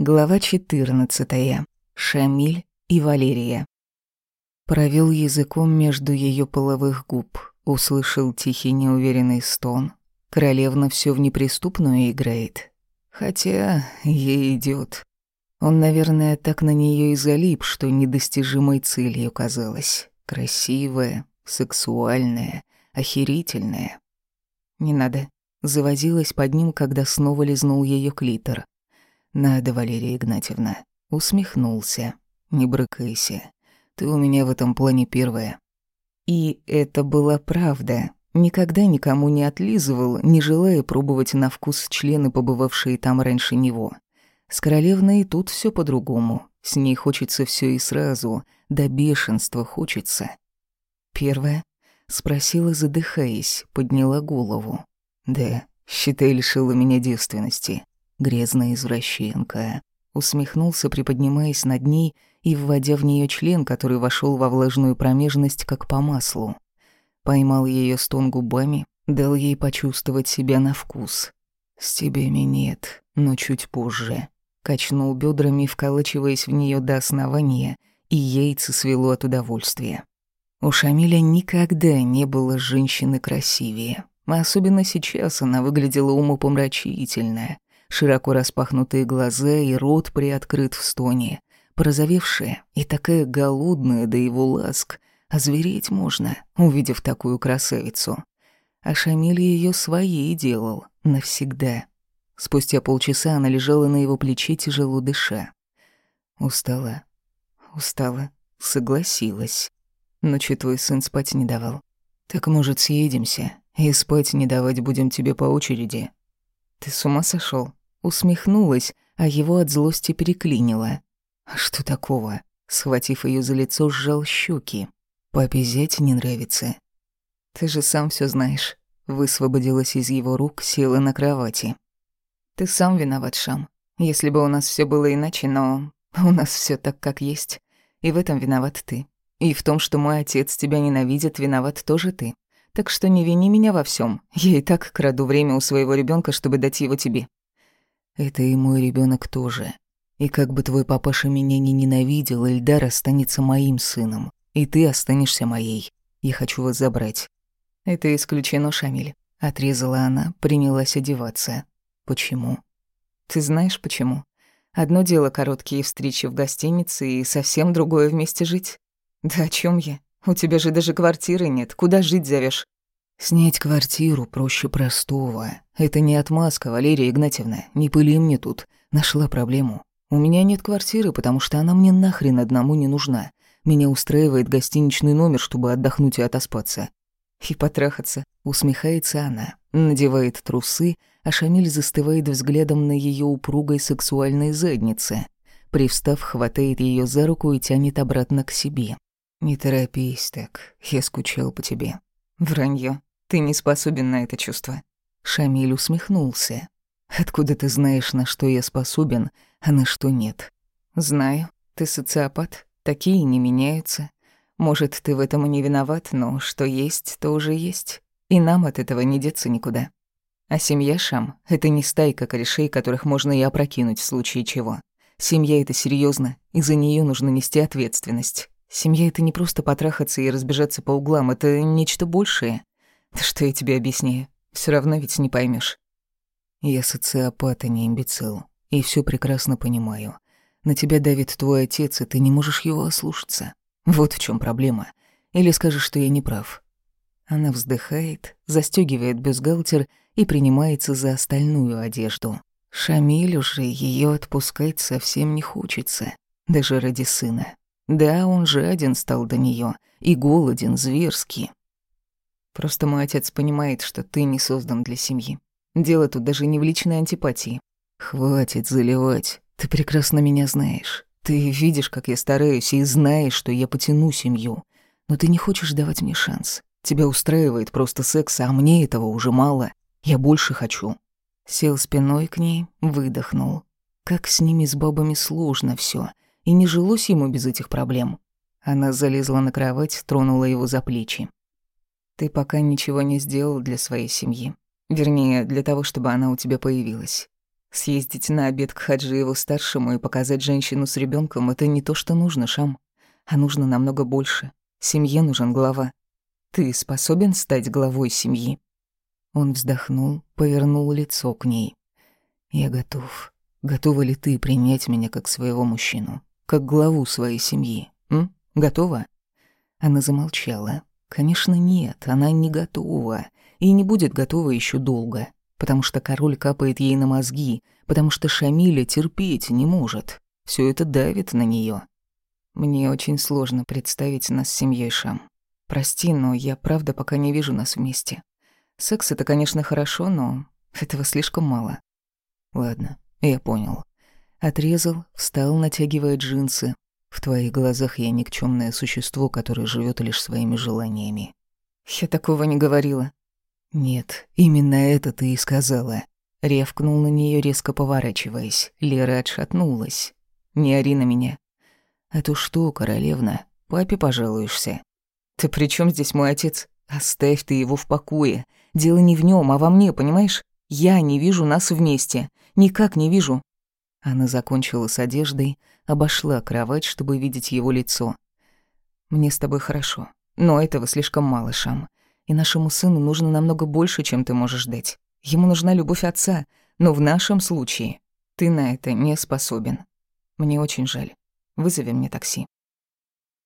Глава 14. Шамиль и Валерия. Провел языком между ее половых губ, услышал тихий неуверенный стон. Королевна все в неприступную играет. Хотя ей идет. Он, наверное, так на нее и залип, что недостижимой целью казалось. Красивая, сексуальная, охерительная. Не надо. Завозилась под ним, когда снова лизнул ее клитор. «Надо, Валерия Игнатьевна». Усмехнулся. «Не брыкайся. Ты у меня в этом плане первая». И это была правда. Никогда никому не отлизывал, не желая пробовать на вкус члены, побывавшие там раньше него. С королевной тут все по-другому. С ней хочется все и сразу. До бешенства хочется. Первая спросила, задыхаясь, подняла голову. «Да, считай, лишила меня девственности грязная извращенка. Усмехнулся, приподнимаясь над ней и вводя в нее член, который вошел во влажную промежность, как по маслу. Поймал ее стон губами, дал ей почувствовать себя на вкус. «С тебя нет, но чуть позже». Качнул бедрами, вколачиваясь в нее до основания, и яйца свело от удовольствия. У Шамиля никогда не было женщины красивее. Особенно сейчас она выглядела умопомрачительно широко распахнутые глаза и рот приоткрыт в стоне, порозовевшая и такая голодная до его ласк, озвереть можно, увидев такую красавицу. А Шамиль ее своей делал навсегда. Спустя полчаса она лежала на его плече, тяжело дыша. Устала. Устала. Согласилась. Ночью твой сын спать не давал. Так, может, съедемся, и спать не давать будем тебе по очереди. Ты с ума сошел? Усмехнулась, а его от злости переклинило. «А что такого?» Схватив ее за лицо, сжал щеки. «Папе не нравится». «Ты же сам все знаешь». Высвободилась из его рук, села на кровати. «Ты сам виноват, Шам. Если бы у нас все было иначе, но у нас все так, как есть. И в этом виноват ты. И в том, что мой отец тебя ненавидит, виноват тоже ты. Так что не вини меня во всем. Я и так краду время у своего ребенка, чтобы дать его тебе. Это и мой ребенок тоже. И как бы твой папаша меня не ненавидел, Эльдар останется моим сыном. И ты останешься моей. Я хочу вас забрать. Это исключено, Шамиль. Отрезала она, принялась одеваться. Почему? Ты знаешь почему? Одно дело короткие встречи в гостинице и совсем другое вместе жить. Да о чем я? У тебя же даже квартиры нет. Куда жить зовешь? Снять квартиру проще простого. Это не отмазка, Валерия Игнатьевна. Не пыли мне тут. Нашла проблему. У меня нет квартиры, потому что она мне нахрен одному не нужна. Меня устраивает гостиничный номер, чтобы отдохнуть и отоспаться. И потрахаться. Усмехается она. Надевает трусы, а Шамиль застывает взглядом на ее упругой сексуальной заднице. Привстав, хватает ее за руку и тянет обратно к себе. «Не торопись так, я скучал по тебе». Вранье. Ты не способен на это чувство». Шамиль усмехнулся. «Откуда ты знаешь, на что я способен, а на что нет?» «Знаю. Ты социопат. Такие не меняются. Может, ты в этом и не виноват, но что есть, то уже есть. И нам от этого не деться никуда. А семья, Шам, это не стайка корешей, которых можно и опрокинуть в случае чего. Семья — это серьезно, и за нее нужно нести ответственность. Семья — это не просто потрахаться и разбежаться по углам, это нечто большее. Что я тебе объясняю? Все равно ведь не поймешь. Я социопат, а не имбецил. И все прекрасно понимаю. На тебя давит твой отец, и ты не можешь его ослушаться. Вот в чем проблема. Или скажешь, что я не прав. Она вздыхает, застегивает бюстгальтер и принимается за остальную одежду. Шамиль уже ее отпускать совсем не хочется, даже ради сына. Да, он же один стал до нее и голоден зверски. Просто мой отец понимает, что ты не создан для семьи. Дело тут даже не в личной антипатии. Хватит заливать. Ты прекрасно меня знаешь. Ты видишь, как я стараюсь, и знаешь, что я потяну семью. Но ты не хочешь давать мне шанс. Тебя устраивает просто секс, а мне этого уже мало. Я больше хочу. Сел спиной к ней, выдохнул. Как с ними с бабами сложно все, и не жилось ему без этих проблем. Она залезла на кровать, тронула его за плечи. Ты пока ничего не сделал для своей семьи. Вернее, для того, чтобы она у тебя появилась. Съездить на обед к Хаджиеву-старшему и показать женщину с ребенком это не то, что нужно, Шам. А нужно намного больше. Семье нужен глава. Ты способен стать главой семьи?» Он вздохнул, повернул лицо к ней. «Я готов. Готова ли ты принять меня как своего мужчину? Как главу своей семьи? М? Готова?» Она замолчала. «Конечно, нет, она не готова. И не будет готова еще долго. Потому что король капает ей на мозги, потому что Шамиля терпеть не может. Все это давит на нее. Мне очень сложно представить нас с семьей Шам. Прости, но я правда пока не вижу нас вместе. Секс — это, конечно, хорошо, но этого слишком мало. Ладно, я понял. Отрезал, встал, натягивая джинсы. В твоих глазах я никчемное существо, которое живет лишь своими желаниями. Я такого не говорила. Нет, именно это ты и сказала. Ревкнул на нее резко поворачиваясь. Лера отшатнулась. Не ори на меня. А то что, королевна, папе пожалуешься. Ты при чем здесь мой отец? Оставь ты его в покое. Дело не в нем, а во мне, понимаешь? Я не вижу нас вместе. Никак не вижу. Она закончила с одеждой, обошла кровать, чтобы видеть его лицо. Мне с тобой хорошо, но этого слишком мало, Шам. И нашему сыну нужно намного больше, чем ты можешь дать. Ему нужна любовь отца, но в нашем случае ты на это не способен. Мне очень жаль. Вызови мне такси.